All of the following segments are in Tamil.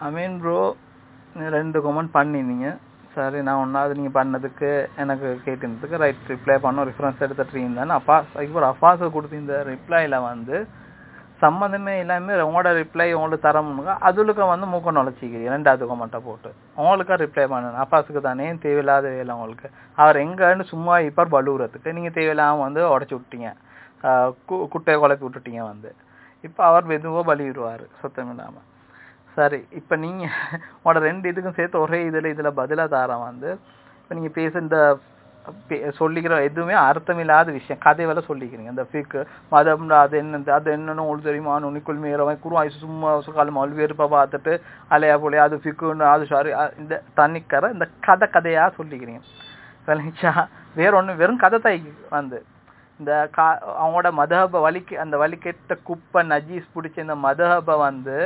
அமீன் ப்ரோ ரெண்டு கமெண்ட் பண்ணிருந்தீங்க சரி நான் ஒன்றாவது நீங்கள் பண்ணதுக்கு எனக்கு கேட்டிருந்ததுக்கு ரைட் ரிப்ளை பண்ண ரெஃபரன்ஸ் எடுத்துட்டு இருந்தேன் அப்பா இப்போ அஃபாஸுக்கு கொடுத்திருந்த ரிப்ளைல வந்து சம்மந்தமே இல்லாமல் உங்களோட ரிப்ளை உங்களுக்கு தரமுங்க அதுலுக்கு வந்து மூக்க நுழைச்சிக்கிறீங்க. ரெண்டாவது கமெண்ட்டை போட்டு. உங்களுக்கு ரிப்ளை பண்ணணும் அப்பாஸுக்கு தானே தேவையில்லாத வேலை உங்களுக்கு. அவர் எங்கேன்னு சும்மா இப்போ பலுவுறதுக்கு நீங்கள் தேவையில்லாமல் வந்து உடச்சி விட்டீங்க. கு- குட்டையை குழப்பி விட்டுட்டீங்க வந்து. இப்போ அவர் மெதுவாக பலிவிடுவார் சுத்தமில்லாமல் சரி இப்போ நீங்கள் உங்களோட ரெண்டு இதுக்கும் சேர்த்து ஒரே இதில் இதில் பதிலாக தாரேன் வந்து இப்போ நீங்கள் பேச இந்த பே- சொல்லிக்கிற எதுவுமே அர்த்தமில்லாத விஷயம். கதை சொல்லிக்கிறீங்க. இந்த ஃபிக்கு மதம் அது என்ன அது என்னன்னு உங்களுக்கு தெரியுமா? நுனிக்குள் மீறவன் குருவாய் சும்மா காலம் அல்வேறுப்பா பார்த்துட்டு அலையா போலே அது ஃபிக்குன்னு அது சாரி இந்த தண்ணிக்கரை இந்த கதை கதையாக சொல்லிக்கிறீங்க. விளங்கிச்சா வேற ஒண்ணு வெறும் கதை தாய்க்கு வந்து. இந்த கா அவங்களோட மதஹப வலிக்கு அந்த வலிக்கெட்ட குப்பை நஜீஸ் பிடிச்ச இந்த மதஹப வந்து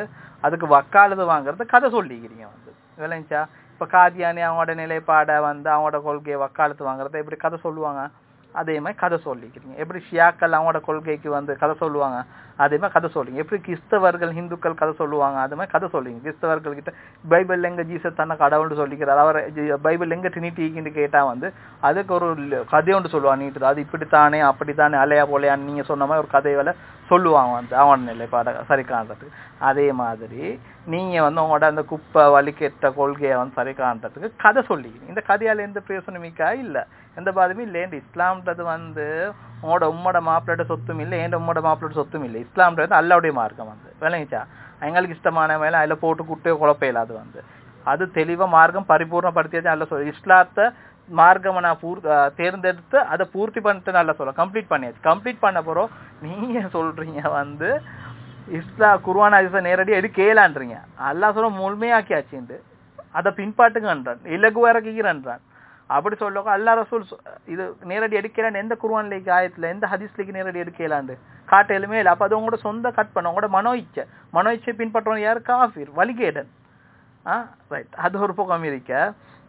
அதுக்கு வக்காலது வாங்குறது கதை சொல்லிக்கிறீங்க வந்து. விளைஞ்சா இப்போ காதியானி அவங்களோட நிலைப்பாடை வந்து அவங்களோட கொள்கையை வக்காலத்து வாங்குறத எப்படி கதை சொல்லுவாங்க. அதே மாதிரி கதை சொல்லிக்கிறீங்க. எப்படி ஷியாக்கள் அவங்களோட கொள்கைக்கு வந்து கதை சொல்லுவாங்க அதே மாதிரி கதை சொல்லுங்க. எப்படி கிறிஸ்தவர்கள் ஹிந்துக்கள் கதை சொல்லுவாங்க அது மாதிரி கதை சொல்லுங்க. கிறிஸ்தவர்கள் கிட்ட பைபிள் எங்க ஜீசஸ் தன்னை கடவுள்னு சொல்லிக்கிறார். அவர் பைபிள் எங்க ட்ரினிட்டின்னு கேட்டா வந்து அதுக்கு ஒரு கதை ஒன்று சொல்லுவாங்க. நீட்டு அது இப்படித்தானே அப்படித்தானே அலையா போலையான்னு நீங்க சொன்ன மாதிரி ஒரு கதை சொல்லுவாங்க வந்து அவன் நிலைப்பாட சரி காண்றதுக்கு அதே மாதிரி நீங்க வந்து உங்களோட அந்த குப்பை வலிக்கெட்ட கொள்கையை வந்து சரி காண்றதுக்கு கதை சொல்லிக்கிறீங்க. இந்த கதையால எந்த பிரயோசனமிக்கா இல்லை. எந்த பாதமும் இல்லை. இஸ்லாம் இஸ்லாம்ன்றது வந்து உங்களோட உம்மோட மாப்பிள்ளோட சொத்தும் இல்லை ஏன் உம்மோட மாப்பிள்ளோட சொத்தும் இல்லை. இஸ்லாம்ன்றது அல்லாவுடைய மார்க்கம் வந்து. விளங்கிச்சா? எங்களுக்கு இஷ்டமான வேலை அதில் போட்டு குட்டையோ குழப்பம் அது வந்து. அது தெளிவா மார்க்கம் பரிபூர்ணப்படுத்தியது நல்ல சொல்ல. இஸ்லாத்தை மார்க்கம் நான் பூர் தேர்ந்தெடுத்து அதை பூர்த்தி பண்ணிட்டு நல்லா சொல்ல. கம்ப்ளீட் பண்ணியாச்சு. கம்ப்ளீட் பண்ண போறோம். நீங்க சொல்றீங்க வந்து இஸ்லா குர்ஆன் ஹதீஸை நேரடியாக எடுக்க கேளான்றீங்க. அல்லா சொல்ல முழுமையாக்கியாச்சுண்டு அதை பின்பாட்டுக்குன்றான் இலகுவா இறக்குகிறன்றான் அப்படி சொல்லக்கோ அல்லா ரசூல் இது நேரடி எடுக்கிறான் எந்த குர்ஆன் ஆயத்தில் ஆயத்துல எந்த ஹதீஸ்லைக்கு நேரடி எடுக்கலாண்டு காட்டையிலுமே இல்லை. அப்போ அது உங்களோட சொந்த கட் பண்ண உங்களோட மனோ இச்சை மனோ இச்சை பின்பற்றவன் யார்? காஃபிர் வலிகேடன் ஆ ரைட் அது ஒரு பக்கம் இருக்க?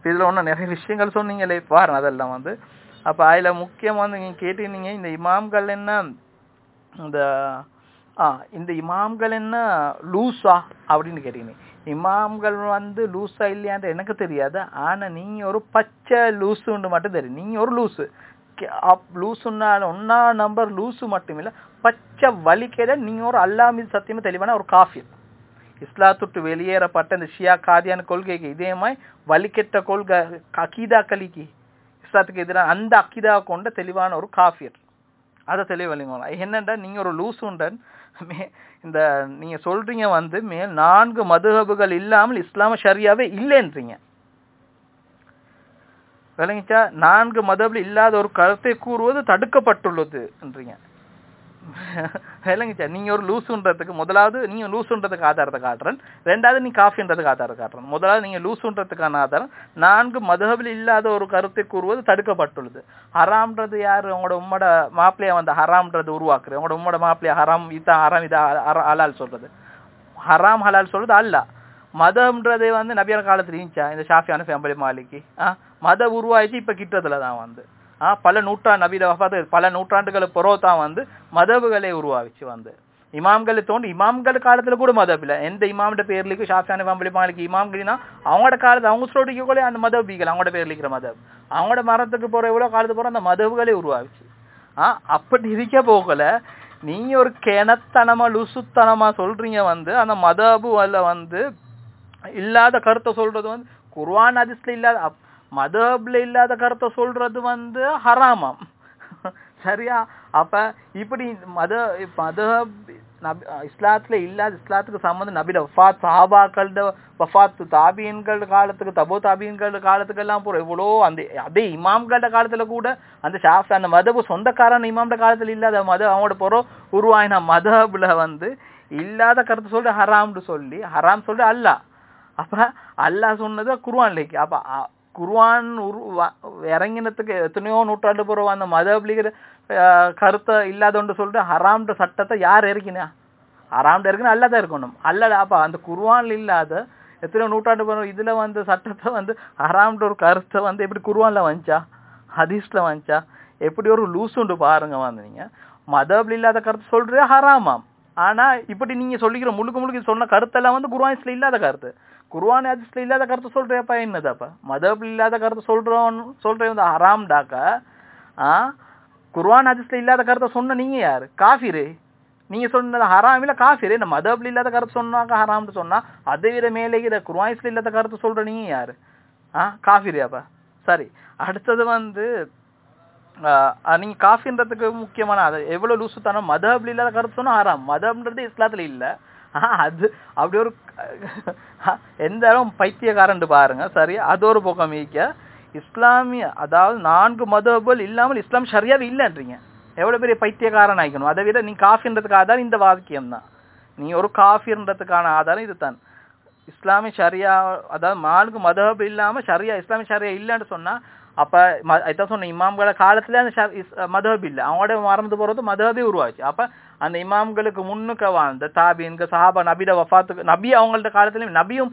இதில் ஒன்றும் நிறைய விஷயங்கள் சொன்னீங்களே பாருங்க அதெல்லாம் வந்து. அப்போ அதில் முக்கியமாக வந்து நீங்கள் கேட்டிருந்தீங்க இந்த இமாம்கள் என்ன இந்த ஆ இந்த இமாம்கள் என்ன லூஸா அப்படின்னு கேட்டீங்க. இமாம்கள் வந்து லூஸா இல்லையான்ற எனக்கு தெரியாது. ஆனா நீங்க ஒரு பச்சை லூசுன்னு மட்டும் தெரியும். நீங்க ஒரு லூசு. லூசுன்னால ஒன்னா நம்பர் லூசு மட்டும் இல்ல. பச்சை வலிக்கையில நீங்க ஒரு அல்லா மீது சத்தியமா தெளிவான ஒரு காஃபியர் இஸ்லாத்துட்டு வெளியேறப்பட்ட இந்த ஷியா காதியான கொள்கைக்கு இதே மாதிரி வலிக்கெட்ட கொள்கை அக்கீதா கலிக்கு இஸ்லாத்துக்கு எதிராக அந்த அக்கீதா கொண்ட தெளிவான ஒரு காஃபியர் அதை தெளிவழிங்களா என்னண்டா நீங்க ஒரு லூசுண்டன் மே- இந்த நீங்க சொல்றீங்க வந்து மேல் நான்கு மதுகபுகள் இல்லாமல் இஸ்லாம ஷரியாவே இல்லைன்றீங்க. விளங்கிச்சா? நான்கு மதபில் இல்லாத ஒரு கருத்தை கூறுவது தடுக்கப்பட்டுள்ளதுன்றீங்க. விளங்கிச்சா நீங்க ஒரு லூசுன்றதுக்கு முதலாவது நீங்க லூசுன்றதுக்கு ஆதாரத்தை காட்டுறேன். ரெண்டாவது நீ காஃபின்றதுக்கு ஆதாரத்தை காட்டுறேன். முதலாவது நீங்க லூசுன்றதுக்கான ஆதாரம். நான்கு மதபில் இல்லாத ஒரு கருத்தை கூறுவது தடுக்கப்பட்டுள்ளது. ஹராம்ன்றது யாரு? உங்களோட உம்மோட மாப்பிள்ளைய வந்து ஹராம்ன்றது உருவாக்குறது. உங்களோட உம்மோட மாப்பிள்ளைய ஹராம் இதான் ஹராம் இதா ஹலால் சொல்றது. ஹராம் ஹலால் சொல்றது அல்ல. மதம்ன்றதே வந்து நபியார் காலத்துல இருந்துச்சா? இந்த ஷாஃபியான ஃபேமிலி மாலிக்கு ஆ? மத உருவாயிச்சு இப்ப கிட்டத்துல தான் வந்து. பல நூற்றாண்டு நபியில வஃபாத்து பல நூற்றாண்டுகளுக்கு பிறகு தான் வந்து மதபுகளை உருவாவிச்சு வந்து. இமாம்களை தோண்டி இமாம்கள் காலத்துல கூட மதப் இல்ல. எந்த இமாம்ட பேர்லிக்கு ஷாஃபியான இமாம் மாலிக்கு இமாம்களினா அவங்களோட காலத்து அவங்க சொல்லிக்கொள்ளே அந்த மதபிகள் அவங்களோட பேர்ல இருக்கிற மதப். அவங்களோட மரத்துக்கு போற எவ்வளவு காலத்துக்கு போற அந்த மதபுகளே உருவாச்சு ஆ அப்படி இருக்க போகல நீங்க ஒரு கிணத்தனமா லுசுத்தனமா சொல்றீங்க வந்து அந்த மதபு அல்ல வந்து இல்லாத கருத்தை சொல்றது வந்து குர்வான் அதிஸ்ல இல்லாத அப்- மதப்ல இல்லாத கருத்தை சொல்றது வந்து ஹராமாம். சரியா? அப்ப இப்படி மத மதஹப் இஸ்லாத்துல இல்லாத இஸ்லாத்துக்கு சம்மந்தம் நபில வஃபாத் சஹாபாக்களோட வஃத் தாபியன்கள் காலத்துக்கு தபோ தாபியன்கள் காலத்துக்கு எல்லாம் போற எவ்வளோ அந்த அதே இமாம்களோட காலத்துல கூட அந்த ஷாஃப் அந்த மதபு சொந்தக்காரன் இமாம்ட காலத்துல இல்லாத மத அவங்களோட பொறோ உருவாயின மதபுல வந்து இல்லாத கருத்து சொல்லி ஹராம்னு சொல்லி ஹராம் சொல்லி அல்லாஹ். அப்ப அல்லாஹ் சொன்னது குர்ஆன்லைக்கு அப்ப குருவான் உரு இறங்கினத்துக்கு எத்தனையோ நூற்றாண்டு பூர்வம் அந்த மதபிலிகிற கருத்தை இல்லாதொன்று சொல்லிட்டு ஹராம்ன்ற சட்டத்தை யார் இறக்கினா ஹராம்ட இருக்குன்னு அல்லா தான் இருக்கணும். அல்லடா அப்பா அந்த குருவான் இல்லாத எத்தனையோ நூற்றாண்டு பூர்வம் இதில் வந்து சட்டத்தை வந்து ஹராம்ன்ற ஒரு கருத்தை வந்து எப்படி குர்ஆன்ல வந்துச்சா ஹதீஸ்ல வந்துச்சா எப்படி ஒரு லூசுண்டு பாருங்க வந்து நீங்க. அப்படி இல்லாத கருத்து சொல்றே ஹராமாம். ஆனா இப்படி நீங்க சொல்லிக்கிற முழுக்க முழுக்க இது சொன்ன கருத்தெல்லாம் வந்து குர்ஆன்ஸ்ல இல்லாத கருத்து. குர்ஆன் ஹதீஸ்ல இல்லாத கருத்து சொல்றேப்பா என்னதாப்பா? மதபில் இல்லாத கருத்து சொல்றோம் சொல்றேன் வந்து ஹராம்டாக்கா? ஆ? குர்வான் ஹதீஸ்ல இல்லாத கருத்தை சொன்ன நீங்க யாரு? காஃபிரு. நீங்க சொன்னது ஹராம் இல்ல காஃபிரு. இந்த மதப்பில் இல்லாத கருத்து சொன்னாக்க ஹராம்னு சொன்னா அதை விட மேலே இருக்கிற இல்லாத கருத்து சொல்ற நீங்க யாரு? ஆ? காஃபிரியாப்பா சரி. அடுத்தது வந்து நீங்க காஃபின்றதுக்கு முக்கியமான அது எவ்வளவு லூசுத்தனம் மதஹப்ல இல்லாத கருத்து சொன்னா மதம்ன்றது மதஹப்ன்றது இஸ்லாத்துல இல்ல. அது அப்படி ஒரு எந்த இடம் பைத்தியக்காரன் பாருங்க. சரி அது ஒரு பக்கம் மீக்க. இஸ்லாமிய அதாவது நான்கு மதபல் இல்லாமல் இஸ்லாம் சரியாக இல்லைன்றீங்க. எவ்வளவு பெரிய பைத்தியக்காரன் ஆயிக்கணும் அதை விட நீ காஃபின்றதுக்கு ஆதாரம் இந்த வாக்கியம் தான் நீ ஒரு காஃபின்றதுக்கான ஆதாரம் இதுதான். இஸ்லாமிய ஷரியா அதாவது நான்கு மதபல் இல்லாம சரியா இஸ்லாமிய ஷரியா இல்லைன்னு சொன்னா அப்ப ம- இதான் சொன்ன இமாம்கள காலத்துல அந்த மதஹப் இல்ல. அவங்களோட மறந்து போறது மதஹபே உருவாச்சு. அப்ப அந்த இமாம்களுக்கு முன்னுக்க வாழ்ந்த தாபீன்க சஹாபா நபியோட வஃபாத்துக்கு நபி அவங்கள்ட்ட காலத்துலயும் நபியும்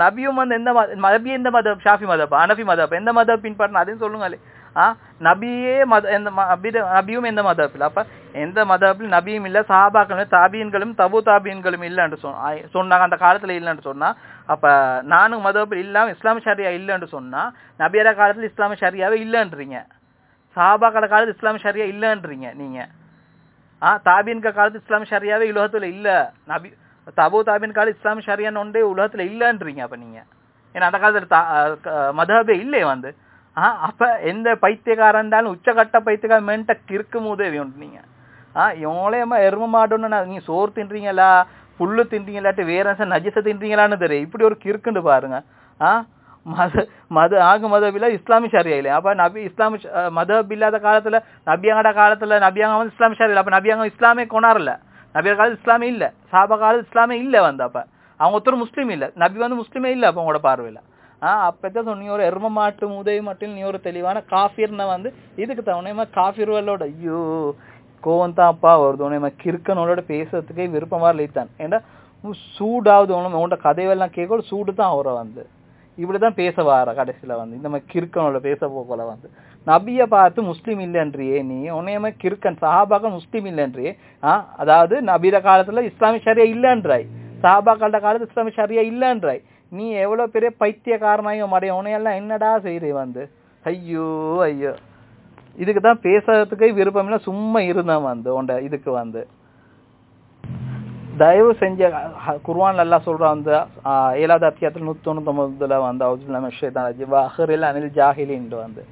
நபியும் வந்து எந்த மத- நபி எந்த மதப் ஷாஃபி மதப் அனஃபி மதப் எந்த மதப் பின்பற்றின அதையும் சொல்லுங்களே ஆ நபியே மத எந்த நபிட- நபியும் எந்த மதப்பில் அப்ப எந்த மதப்பில் நபியும் இல்ல சஹாபாக்களும் தாபீன்களும் தபு தாபீன்களும் இல்லைன்னு சொன்ன சொன்னாங்க. அந்த காலத்துல இல்லைன்னு சொன்னா அப்ப நானும் மதப்பில் இல்லாம இஸ்லாமிய ஷரியா இல்லைன்னு சொன்னா நபியரா காலத்துல இஸ்லாமிய ஷரியாவே இல்லைன்றீங்க. சஹாபாக்கள காலத்துல இஸ்லாமிய ஷரியா இல்லைன்றீங்க நீங்க. ஆ தாபீன்க காலத்து இஸ்லாமிய ஷரியாவே உலகத்துல இல்ல. நபி தபு தாபின் காலம் இஸ்லாமிய ஷரியான்னு ஒன்றே உலகத்துல இல்லைன்றீங்க அப்ப நீங்க. ஏன்னா அந்த காலத்துல தா- மதபே இல்லையே வந்து. ஆ அப்ப எந்த பைத்தியக்காரன் இருந்தாலும் உச்சகட்ட பைத்தியக்கார மேன்ட்ட கிறுக்கும் உதவி உண்டு நீங்க. ஆ இவங்களேமா எரும மாடுன்னு நீங்க சோறு தின்றீங்களா புல்லு தின்றீங்களாட்டு வேற நஜிச தின்றீங்களான்னு தெரியும் இப்படி ஒரு கிறுக்குண்டு பாருங்க. ஆ? மத மத ஆக மதபில இஸ்லாமிய ஷரியா இல்லை அப்ப நபி இஸ்லாமி மதப் இல்லாத காலத்துல நபியாங்கட காலத்துல நபியாங்க வந்து இஸ்லாமிய ஷரியா அப்ப நபியாங்க இஸ்லாமே கொண்டாடல நபியார் காலத்துல இஸ்லாமே இல்ல. சாபா காலத்து இஸ்லாமே இல்ல வந்து அப்ப. அவங்க ஒருத்தர் முஸ்லீம் இல்ல. நபி வந்து முஸ்லீமே இல்ல அப்ப உங்களோட பார்வையில. ஆஹ் அப்பதான் சொன்ன நீ ஒரு எரும மாட்டு உதவி மட்டும் நீ ஒரு தெளிவான காஃபிர்னா வந்து இதுக்கு தவணையமா காஃபிர்களோட ஐயோ கோவந்தாப்பா வருது. ஒரு கிறுக்கனோட பேசுறதுக்கே விருப்பமா இல்லைத்தான் ஏன்னா சூடாவது உனக்கு உன்ட கதைவெல்லாம் கேட்க சூடு தான் அவரை வந்து. இப்படிதான் பேச வார கடைசியில வந்து. இந்த மாதிரி கிறுக்கனோட பேச போகல வந்து. நபிய பார்த்து முஸ்லீம் இல்லைன்றியே நீ. உன்னையமே கிறுக்கன் சஹாபாக்கள் முஸ்லீம் இல்லைன்றியே ஆ? அதாவது நபீர காலத்துல இஸ்லாமிய சரியா இல்லைன்றாய். சஹாபாக்கள காலத்துல இஸ்லாமிய சரியா இல்லைன்றாய். நீ எவ்வளவு பெரிய பைத்தியக்காரனாயும் மடைய உனையெல்லாம் என்னடா செய்யறே வந்து? ஐயோ ஐயோ. இதுக்கு தான் பேசுறதுக்கே விருப்பம் இல்லை சும்மா இருந்தேன் வந்து உண்ட இதுக்கு வந்து. தயவு செஞ்ச குர்வான் நல்லா சொல்றான் வந்து ஏழாவது அத்தியாயத்தில் நூத்தி தொண்ணூத்தொன்பதுல வந்து அவுஜுல்லாமில் அனில் ஜாஹிலின்ட்டு வந்து.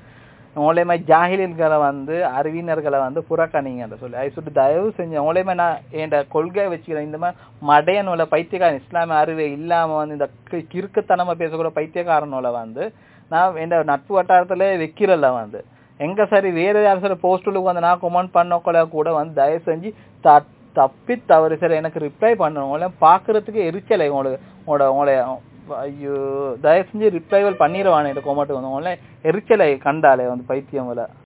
உங்களையுமே ஜாஹிலின்களை வந்து அறிவினர்களை வந்து புறக்கணிங்கன்ற சொல்லி. அது சொல்லிட்டு தயவு செஞ்சு உங்களையுமே நான் என் கொள்கையை வச்சுக்கிறேன். இந்த மாதிரி மடையனோட பைத்தியக்காரன் இஸ்லாமிய அறிவை இல்லாம வந்து இந்த கி- கிறுக்குத்தனமா பேசக்கூட பைத்தியக்காரனோட வந்து நான் என் நட்பு வட்டாரத்துல வைக்கிறல வந்து. எங்க சரி வேற யாரும் சரி போஸ்டுலுக்கு வந்து நான் கமெண்ட் பண்ணக்கூட கூட வந்து தயவு செஞ்சு த தப்பி தவறு சரி. எனக்கு ரிப்ளை பண்ணணும். உங்களை பாக்குறதுக்கு எரிச்சலை உங்களுக்கு உங்களோட உங்களை ஐயோ தயவு செஞ்சு ரிப்ளைவல் பண்ணிடுவானே இந்த கொமெண்ட் வந்து. உங்களை எரிச்சலை கண்டாலே வந்து பைத்தியம்